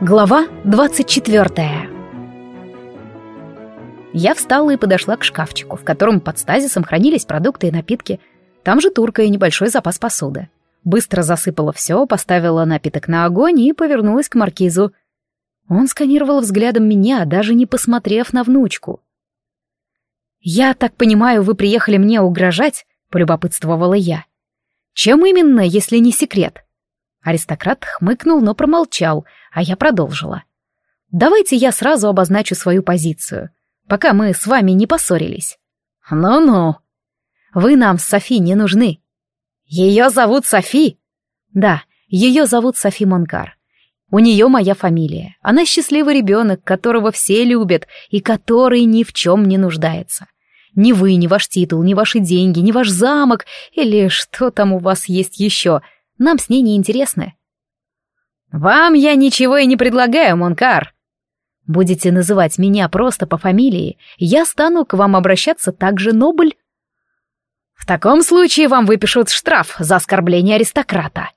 Глава 24 Я встала и подошла к шкафчику, в котором под стазисом хранились продукты и напитки. Там же турка и небольшой запас посуды. Быстро засыпала все, поставила напиток на огонь и повернулась к маркизу. Он сканировал взглядом меня, даже не посмотрев на внучку. «Я так понимаю, вы приехали мне угрожать?» — полюбопытствовала я. «Чем именно, если не секрет?» Аристократ хмыкнул, но промолчал, а я продолжила. «Давайте я сразу обозначу свою позицию, пока мы с вами не поссорились». «Ну-ну». «Вы нам с Софи не нужны». «Ее зовут Софи?» «Да, ее зовут Софи Монкар. У нее моя фамилия. Она счастливый ребенок, которого все любят и который ни в чем не нуждается. Ни вы, ни ваш титул, ни ваши деньги, ни ваш замок или что там у вас есть еще — нам с ней не интересны. «Вам я ничего и не предлагаю, Монкар!» «Будете называть меня просто по фамилии, я стану к вам обращаться так же, Нобль». «В таком случае вам выпишут штраф за оскорбление аристократа».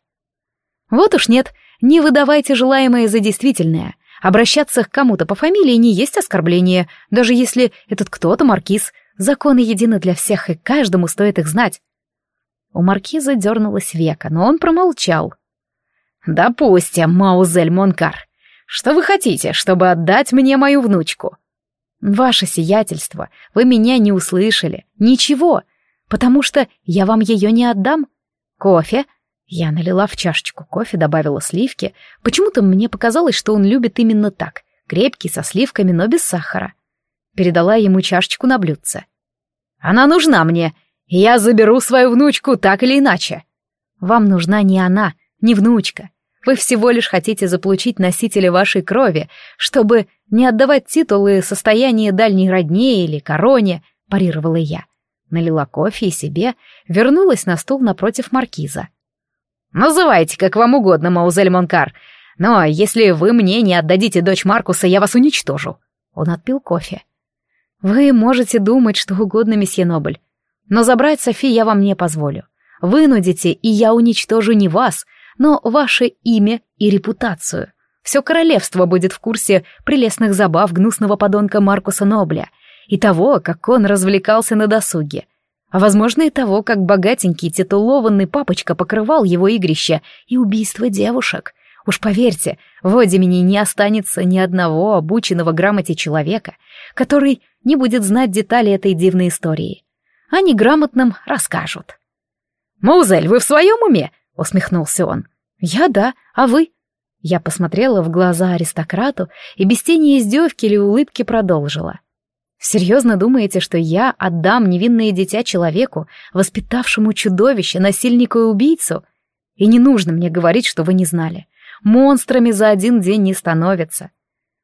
«Вот уж нет, не выдавайте желаемое за действительное. Обращаться к кому-то по фамилии не есть оскорбление, даже если этот кто-то маркиз. Законы едины для всех, и каждому стоит их знать. У маркиза дернулась века, но он промолчал. «Допустим, Маузель Монкар. Что вы хотите, чтобы отдать мне мою внучку?» «Ваше сиятельство, вы меня не услышали. Ничего, потому что я вам ее не отдам. Кофе?» Я налила в чашечку кофе, добавила сливки. Почему-то мне показалось, что он любит именно так. Крепкий, со сливками, но без сахара. Передала ему чашечку на блюдце. «Она нужна мне я заберу свою внучку так или иначе. Вам нужна не она, не внучка. Вы всего лишь хотите заполучить носителя вашей крови, чтобы не отдавать титулы состояние дальней родне или короне, парировала я. Налила кофе и себе, вернулась на стул напротив маркиза. «Называйте, как вам угодно, Маузель Монкар, но если вы мне не отдадите дочь Маркуса, я вас уничтожу». Он отпил кофе. «Вы можете думать что угодно, месье Нобль. Но забрать Софи я вам не позволю. Вынудите, и я уничтожу не вас, но ваше имя и репутацию. Все королевство будет в курсе прелестных забав гнусного подонка Маркуса Нобля и того, как он развлекался на досуге. А возможно и того, как богатенький титулованный папочка покрывал его игрище и убийство девушек. Уж поверьте, в Одимине не останется ни одного обученного грамоте человека, который не будет знать детали этой дивной истории а неграмотным расскажут. «Маузель, вы в своем уме?» — усмехнулся он. «Я да, а вы?» Я посмотрела в глаза аристократу и без тени издевки или улыбки продолжила. «Серьезно думаете, что я отдам невинное дитя человеку, воспитавшему чудовище, насильника и убийцу? И не нужно мне говорить, что вы не знали. Монстрами за один день не становятся.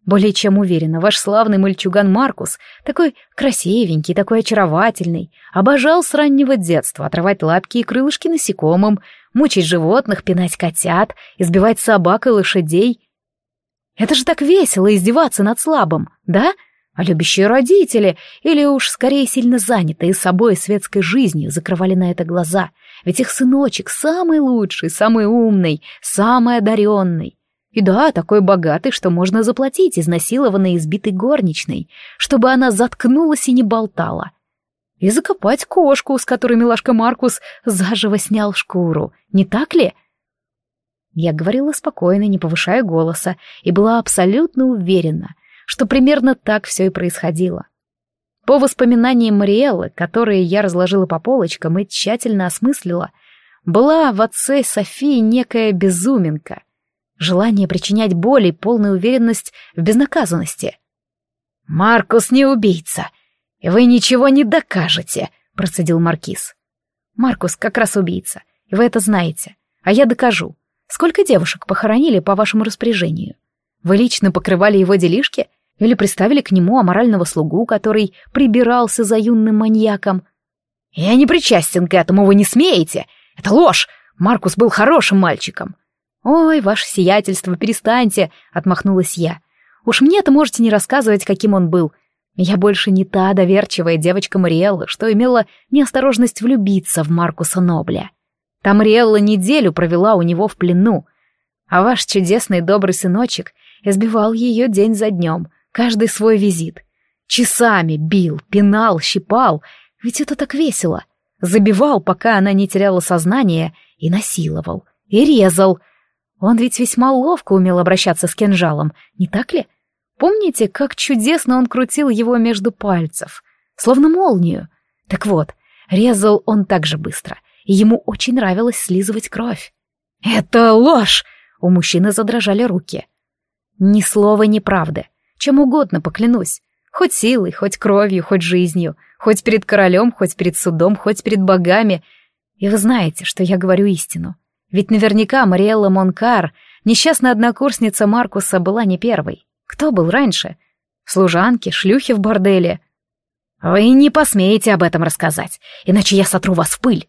Более чем уверена, ваш славный мальчуган Маркус, такой красивенький, такой очаровательный, обожал с раннего детства отрывать лапки и крылышки насекомым, мучить животных, пинать котят, избивать собак и лошадей. Это же так весело издеваться над слабым, да? А любящие родители, или уж скорее сильно занятые собой светской жизнью, закрывали на это глаза, ведь их сыночек самый лучший, самый умный, самый одаренный. И да, такой богатый, что можно заплатить изнасилованной избитой горничной, чтобы она заткнулась и не болтала. И закопать кошку, с которой милашка Маркус заживо снял шкуру, не так ли? Я говорила спокойно, не повышая голоса, и была абсолютно уверена, что примерно так все и происходило. По воспоминаниям Мариэллы, которые я разложила по полочкам и тщательно осмыслила, была в отце Софии некая безуминка — желание причинять боль и полная уверенность в безнаказанности. «Маркус не убийца, вы ничего не докажете», — процедил Маркиз. «Маркус как раз убийца, и вы это знаете, а я докажу. Сколько девушек похоронили по вашему распоряжению? Вы лично покрывали его делишки или приставили к нему аморального слугу, который прибирался за юным маньяком? Я не причастен к этому, вы не смеете. Это ложь. Маркус был хорошим мальчиком. «Ой, ваше сиятельство, перестаньте!» — отмахнулась я. «Уж мне-то можете не рассказывать, каким он был. Я больше не та доверчивая девочка Мариэлла, что имела неосторожность влюбиться в Маркуса Нобля. Там Мариэлла неделю провела у него в плену, а ваш чудесный добрый сыночек избивал ее день за днем, каждый свой визит. Часами бил, пинал, щипал, ведь это так весело. Забивал, пока она не теряла сознание, и насиловал, и резал. Он ведь весьма ловко умел обращаться с кинжалом, не так ли? Помните, как чудесно он крутил его между пальцев, словно молнию? Так вот, резал он так же быстро, и ему очень нравилось слизывать кровь. «Это ложь!» — у мужчины задрожали руки. «Ни слова неправды. Чем угодно поклянусь. Хоть силой, хоть кровью, хоть жизнью, хоть перед королем, хоть перед судом, хоть перед богами. И вы знаете, что я говорю истину. Ведь наверняка Мариэлла Монкар, несчастная однокурсница Маркуса, была не первой. Кто был раньше? Служанки, шлюхи в борделе. Вы не посмеете об этом рассказать, иначе я сотру вас в пыль.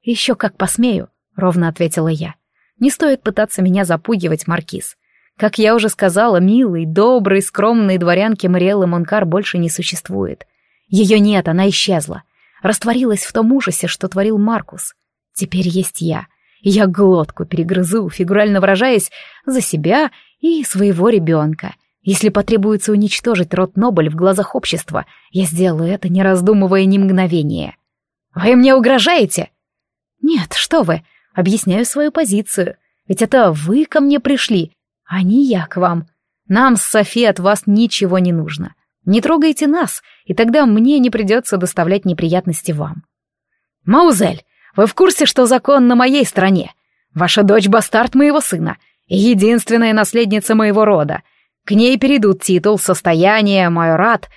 Еще как посмею, ровно ответила я. Не стоит пытаться меня запугивать, Маркиз. Как я уже сказала, милой, доброй, скромной дворянки Мариэллы Монкар больше не существует. Ее нет, она исчезла. Растворилась в том ужасе, что творил Маркус. Теперь есть я. Я глотку перегрызу, фигурально выражаясь, за себя и своего ребенка. Если потребуется уничтожить род Нобель в глазах общества, я сделаю это, не раздумывая ни мгновения. Вы мне угрожаете? Нет, что вы, объясняю свою позицию. Ведь это вы ко мне пришли, а не я к вам. Нам с Софи от вас ничего не нужно. Не трогайте нас, и тогда мне не придется доставлять неприятности вам. Маузель, вы в курсе, что закон на моей стороне? Ваша дочь — бастард моего сына единственная наследница моего рода. К ней перейдут титул, состояние, майорат.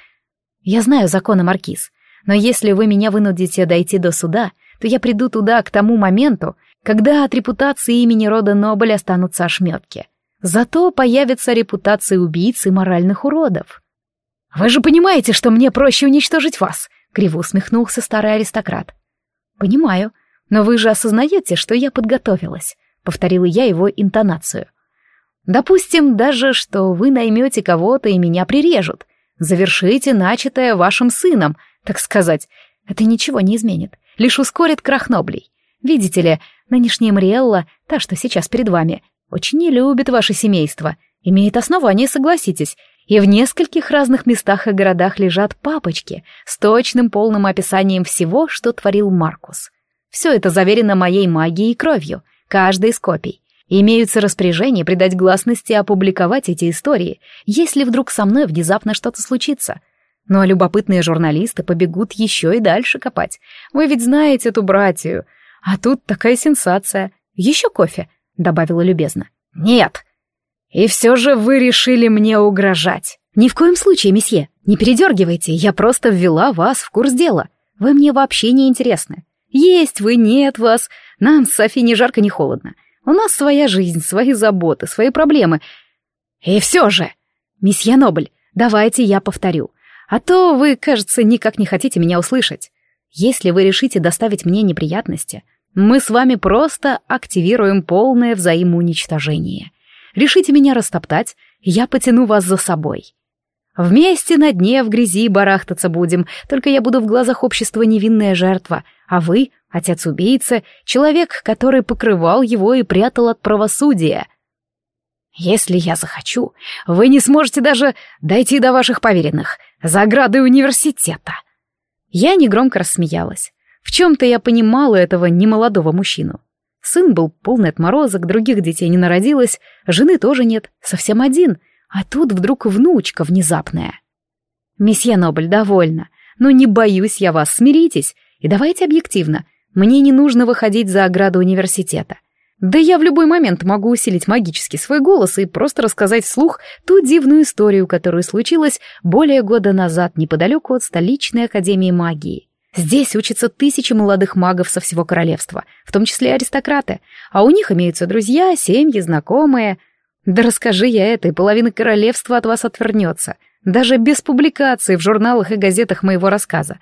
Я знаю законы, Маркиз, но если вы меня вынудите дойти до суда, то я приду туда к тому моменту, когда от репутации имени рода Нобель останутся ошметки. Зато появится репутация убийц и моральных уродов. «Вы же понимаете, что мне проще уничтожить вас!» — криво усмехнулся старый аристократ. «Понимаю, но вы же осознаете, что я подготовилась», — повторила я его интонацию. Допустим даже, что вы наймете кого-то и меня прирежут. Завершите начатое вашим сыном, так сказать. Это ничего не изменит, лишь ускорит крах Ноблей. Видите ли, нынешняя Мариэлла, та, что сейчас перед вами, очень не любит ваше семейство. Имеет основание, согласитесь. И в нескольких разных местах и городах лежат папочки с точным полным описанием всего, что творил Маркус. Все это заверено моей магией и кровью, каждой из копий. Имеются распоряжения придать гласности и опубликовать эти истории, если вдруг со мной внезапно что-то случится. Но любопытные журналисты побегут еще и дальше копать. Вы ведь знаете эту братью. А тут такая сенсация. Еще кофе, добавила любезно. Нет. И все же вы решили мне угрожать. Ни в коем случае, месье. Не передергивайте, я просто ввела вас в курс дела. Вы мне вообще не интересны. Есть вы, нет вас. Нам с Софи ни жарко, ни холодно. У нас своя жизнь, свои заботы, свои проблемы. И все же, месье Нобль, давайте я повторю. А то вы, кажется, никак не хотите меня услышать. Если вы решите доставить мне неприятности, мы с вами просто активируем полное взаимоуничтожение. Решите меня растоптать, я потяну вас за собой. Вместе на дне в грязи барахтаться будем, только я буду в глазах общества невинная жертва, а вы Отец убийцы — человек, который покрывал его и прятал от правосудия. Если я захочу, вы не сможете даже дойти до ваших поверенных, за оградой университета. Я негромко рассмеялась. В чем-то я понимала этого немолодого мужчину. Сын был полный отморозок, других детей не народилось, жены тоже нет, совсем один, а тут вдруг внучка внезапная. Месье Нобль, довольно, но не боюсь я вас, смиритесь, и давайте объективно, мне не нужно выходить за ограду университета. Да я в любой момент могу усилить магически свой голос и просто рассказать вслух ту дивную историю, которая случилась более года назад неподалеку от столичной академии магии. Здесь учатся тысячи молодых магов со всего королевства, в том числе аристократы, а у них имеются друзья, семьи, знакомые. Да расскажи я это, и половина королевства от вас отвернется, даже без публикации в журналах и газетах моего рассказа.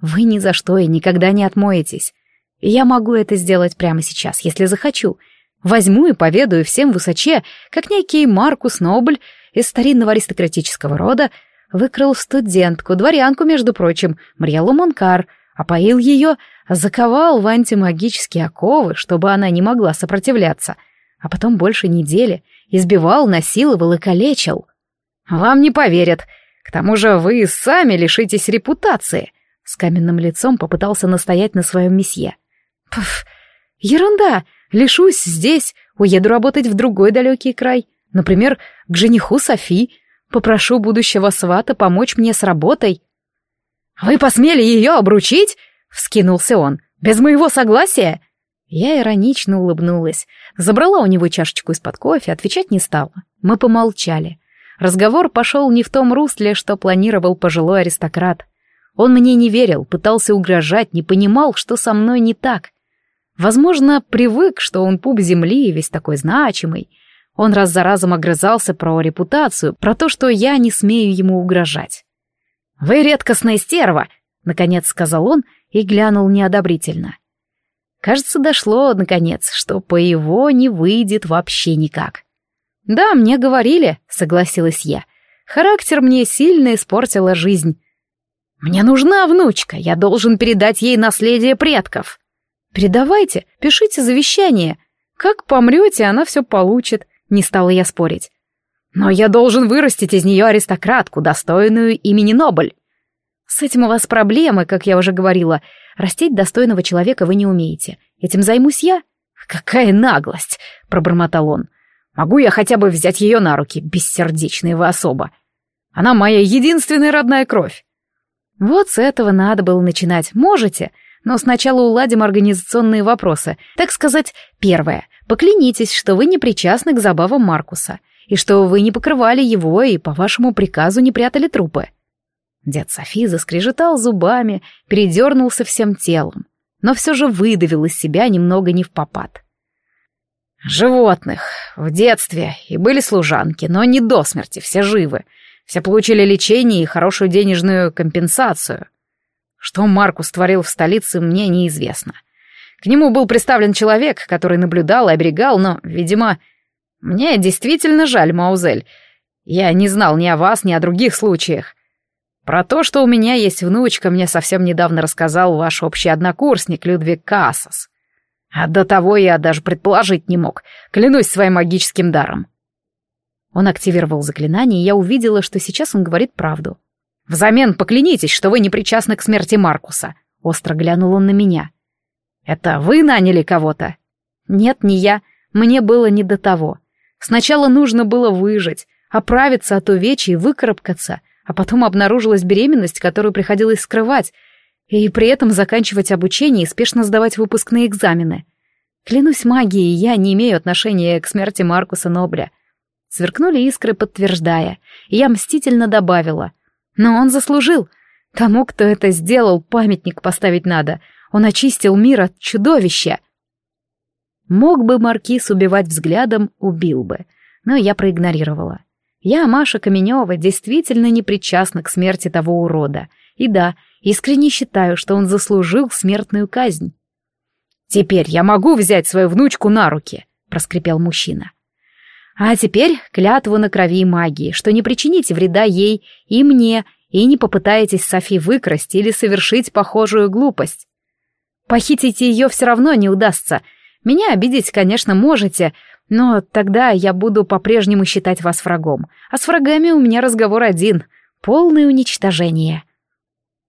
Вы ни за что и никогда не отмоетесь. Я могу это сделать прямо сейчас, если захочу. Возьму и поведаю всем высоче, как некий Маркус Нобль из старинного аристократического рода выкрал студентку, дворянку, между прочим, Марьялу Монкар, опоил ее, заковал в антимагические оковы, чтобы она не могла сопротивляться, а потом больше недели избивал, насиловал и калечил. Вам не поверят. К тому же вы сами лишитесь репутации. С каменным лицом попытался настоять на своем месье. Пф, ерунда. Лишусь здесь, уеду работать в другой далекий край. Например, к жениху Софи. Попрошу будущего свата помочь мне с работой. «Вы посмели ее обручить?» — вскинулся он. «Без моего согласия?» Я иронично улыбнулась. Забрала у него чашечку из-под кофе, отвечать не стала. Мы помолчали. Разговор пошел не в том русле, что планировал пожилой аристократ. Он мне не верил, пытался угрожать, не понимал, что со мной не так. Возможно, привык, что он пуп земли, весь такой значимый. Он раз за разом огрызался про репутацию, про то, что я не смею ему угрожать. «Вы редкостная стерва!» — наконец сказал он и глянул неодобрительно. Кажется, дошло, наконец, что по его не выйдет вообще никак. «Да, мне говорили», — согласилась я. «Характер мне сильно испортила жизнь. Мне нужна внучка, я должен передать ей наследие предков». «Передавайте, пишите завещание. Как помрете, она все получит», — не стала я спорить. «Но я должен вырастить из нее аристократку, достойную имени Нобль». «С этим у вас проблемы, как я уже говорила. Растить достойного человека вы не умеете. Этим займусь я». «Какая наглость!» — пробормотал он. «Могу я хотя бы взять ее на руки, бессердечная вы особа? Она моя единственная родная кровь». «Вот с этого надо было начинать. Можете, но сначала уладим организационные вопросы. Так сказать, первое. Поклянитесь, что вы не причастны к забавам Маркуса, и что вы не покрывали его и по вашему приказу не прятали трупы». Дед Софи заскрежетал зубами, передернулся всем телом, но все же выдавил из себя немного не в попад. «Животных. В детстве. И были служанки, но не до смерти, все живы. Все получили лечение и хорошую денежную компенсацию. Что Маркус творил в столице, мне неизвестно. К нему был представлен человек, который наблюдал и оберегал, но, видимо, мне действительно жаль, Маузель. Я не знал ни о вас, ни о других случаях. Про то, что у меня есть внучка, мне совсем недавно рассказал ваш общий однокурсник Людвиг Кассас. А до того я даже предположить не мог, клянусь своим магическим даром. Он активировал заклинание, и я увидела, что сейчас он говорит правду. «Взамен поклянитесь, что вы не причастны к смерти Маркуса», — остро глянул он на меня. «Это вы наняли кого-то?» «Нет, не я. Мне было не до того. Сначала нужно было выжить, оправиться от увечья и выкарабкаться, а потом обнаружилась беременность, которую приходилось скрывать, и при этом заканчивать обучение и спешно сдавать выпускные экзамены. Клянусь магией, я не имею отношения к смерти Маркуса Нобля. Сверкнули искры, подтверждая, и я мстительно добавила. Но он заслужил. Тому, кто это сделал, памятник поставить надо. Он очистил мир от чудовища. Мог бы Маркиз убивать взглядом, убил бы. Но я проигнорировала. Я, Маша Каменева, действительно не причастна к смерти того урода. И да, искренне считаю, что он заслужил смертную казнь. «Теперь я могу взять свою внучку на руки», — проскрипел мужчина. «А теперь клятву на крови магии, что не причините вреда ей и мне, и не попытаетесь Софи выкрасть или совершить похожую глупость. Похитить ее все равно не удастся. Меня обидеть, конечно, можете, но тогда я буду по-прежнему считать вас врагом. А с врагами у меня разговор один — полное уничтожение.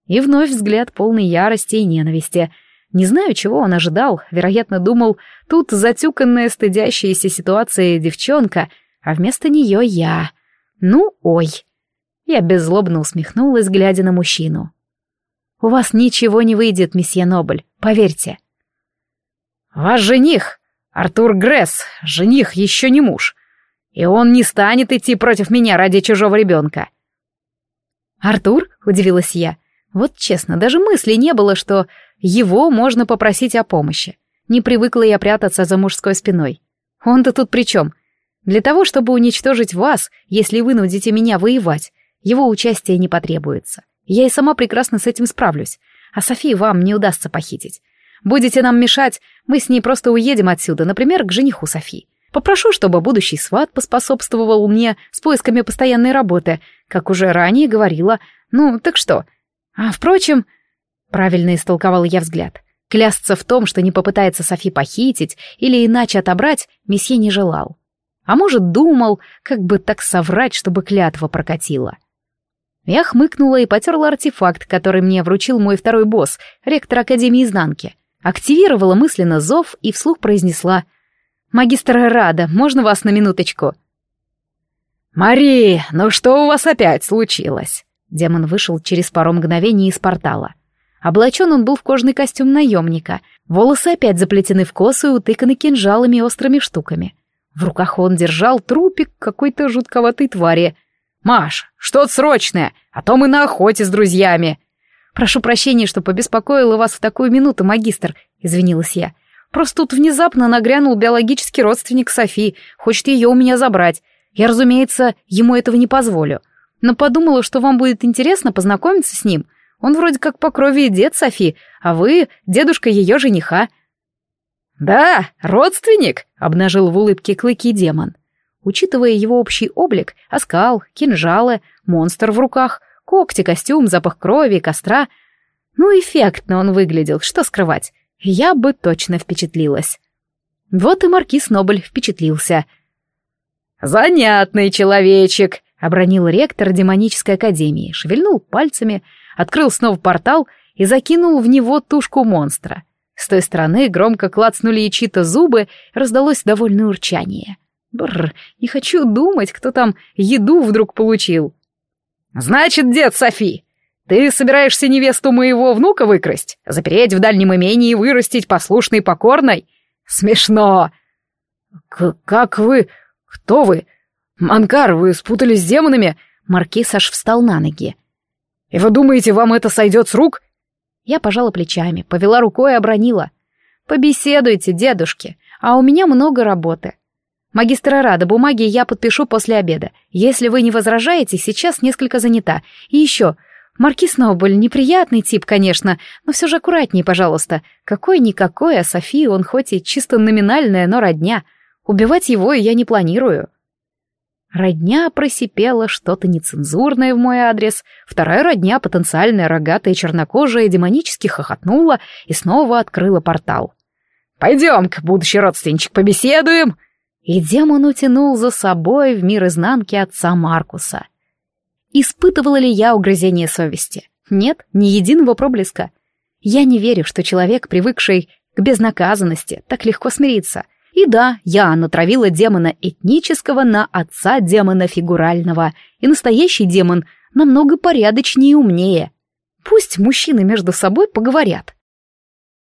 И вновь взгляд полный ярости и ненависти. Не знаю, чего он ожидал. Вероятно, думал, тут затюканная, стыдящаяся ситуация девчонка, а вместо нее я. Ну, ой. Я беззлобно усмехнулась, глядя на мужчину. «У вас ничего не выйдет, месье Нобль, поверьте». «Ваш жених!» Артур Гресс, жених, еще не муж. И он не станет идти против меня ради чужого ребенка. Артур? Удивилась я. Вот честно, даже мысли не было, что его можно попросить о помощи. Не привыкла я прятаться за мужской спиной. Он-то тут при чем? Для того, чтобы уничтожить вас, если вынудите меня воевать, его участие не потребуется. Я и сама прекрасно с этим справлюсь. А Софии вам не удастся похитить. Будете нам мешать, мы с ней просто уедем отсюда, например, к жениху Софи. Попрошу, чтобы будущий сват поспособствовал мне с поисками постоянной работы, как уже ранее говорила. Ну, так что? А, впрочем, правильно истолковал я взгляд. Клясться в том, что не попытается Софи похитить или иначе отобрать, месье не желал. А может, думал, как бы так соврать, чтобы клятва прокатила. Я хмыкнула и потерла артефакт, который мне вручил мой второй босс, ректор Академии Изнанки. Активировала мысленно зов и вслух произнесла «Магистр Рада, можно вас на минуточку?» «Мари, ну что у вас опять случилось?» Демон вышел через пару мгновений из портала. Облачен он был в кожаный костюм наемника, волосы опять заплетены в косу и утыканы кинжалами и острыми штуками. В руках он держал трупик какой-то жутковатой твари. «Маш, что-то срочное, а то мы на охоте с друзьями!» «Прошу прощения, что побеспокоила вас в такую минуту, магистр», — извинилась я. «Просто тут внезапно нагрянул биологический родственник Софи, хочет ее у меня забрать. Я, разумеется, ему этого не позволю. Но подумала, что вам будет интересно познакомиться с ним. Он вроде как по крови дед Софи, а вы — дедушка ее жениха». «Да, родственник», — обнажил в улыбке клыки демон. Учитывая его общий облик, оскал, кинжалы, монстр в руках, когти, костюм, запах крови, костра. Ну, эффектно он выглядел, что скрывать. Я бы точно впечатлилась. Вот и маркиз Нобль впечатлился. «Занятный человечек», — обронил ректор демонической академии, шевельнул пальцами, открыл снова портал и закинул в него тушку монстра. С той стороны громко клацнули чьи-то зубы, раздалось довольное урчание. Бррр, не хочу думать, кто там еду вдруг получил. «Значит, дед Софи, ты собираешься невесту моего внука выкрасть, запереть в дальнем имении и вырастить послушной и покорной? Смешно!» «Как вы? Кто вы? Манкар, вы спутались с демонами?» Маркиз аж встал на ноги. «И вы думаете, вам это сойдет с рук?» Я пожала плечами, повела рукой и обронила. «Побеседуйте, дедушки, а у меня много работы. Магистра Рада, бумаги я подпишу после обеда. Если вы не возражаете, сейчас несколько занята. И еще, Маркиз Нобль неприятный тип, конечно, но все же аккуратнее, пожалуйста. Какой-никакой, а София он хоть и чисто номинальная, но родня. Убивать его я не планирую». Родня просипела что-то нецензурное в мой адрес, вторая родня, потенциальная рогатая чернокожая, демонически хохотнула и снова открыла портал. «Пойдем-ка, будущий родственничек, побеседуем!» И демон утянул за собой в мир изнанки отца Маркуса. Испытывала ли я угрызение совести? Нет, ни единого проблеска. Я не верю, что человек, привыкший к безнаказанности, так легко смирится — и да, я натравила демона этнического на отца демона фигурального, и настоящий демон намного порядочнее и умнее. Пусть мужчины между собой поговорят.